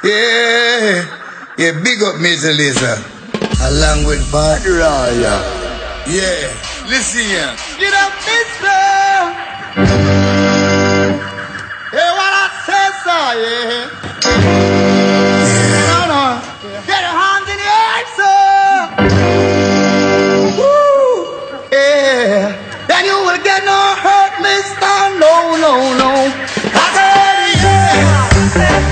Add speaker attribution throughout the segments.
Speaker 1: Yeah, yeah, big up Major Lazer. Along with Bad Raya. Yeah, listen here.
Speaker 2: Get up, mister. Hey, what I say, sir, yeah. No, no. Get in the. Woo. Yeah. Then you will get no hurt, mister. No, no, no. I said, yeah.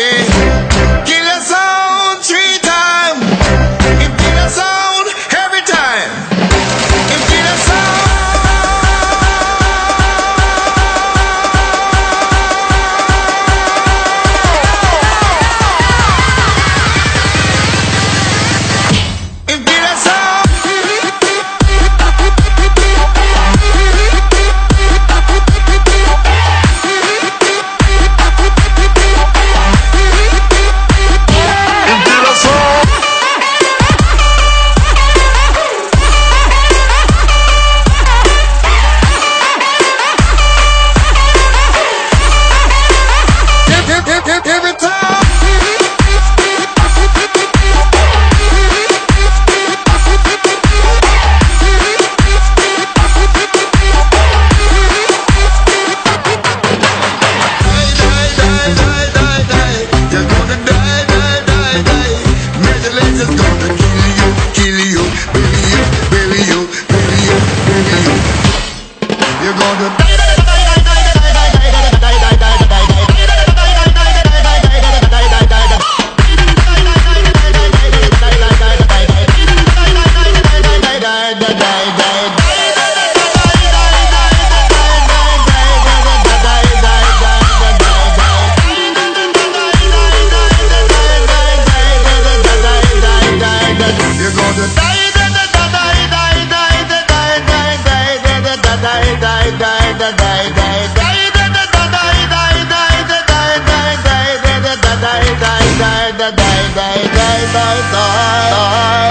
Speaker 2: você. Laser's gonna kill you, kill you, you, you, you, you. You're gonna die, 呆呆呆呆呆。